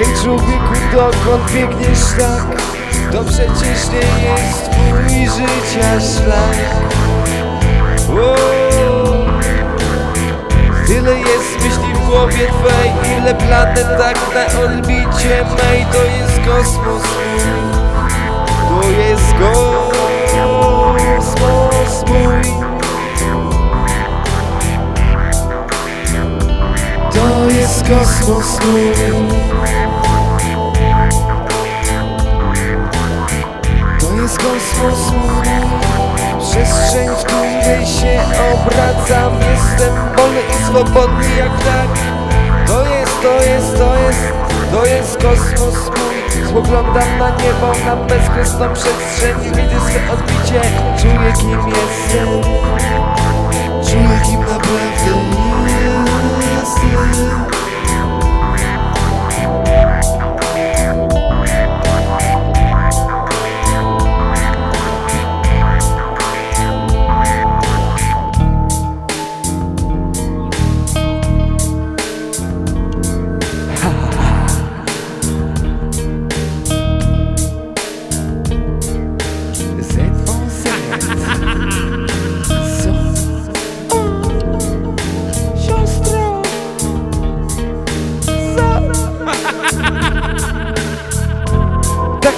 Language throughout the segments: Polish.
Hej człowieku, dokąd biegniesz tak? To przecież nie jest twój życia szlak Wow. Tyle jest myśli w głowie twej Ile planet tak na orbicie mej To jest kosmos Kosmos mój To jest kosmos mój Przestrzeń, w której się obracam Jestem wolny i swobodny jak tak To jest, to jest, to jest To jest kosmos mój Spoglądam na niebo, na bezkresną przestrzeń Widzę swe odbicie Czuję kim jestem Czuję kim naprawdę jestem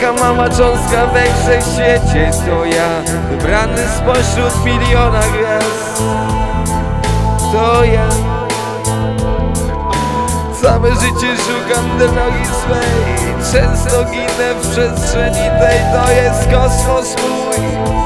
Taka mała cząstka we wszechświecie to ja. Wybrany spośród miliona gwiazd. To ja? Całe życie szukam drogi swej. Często ginę w przestrzeni tej To jest kosmos mój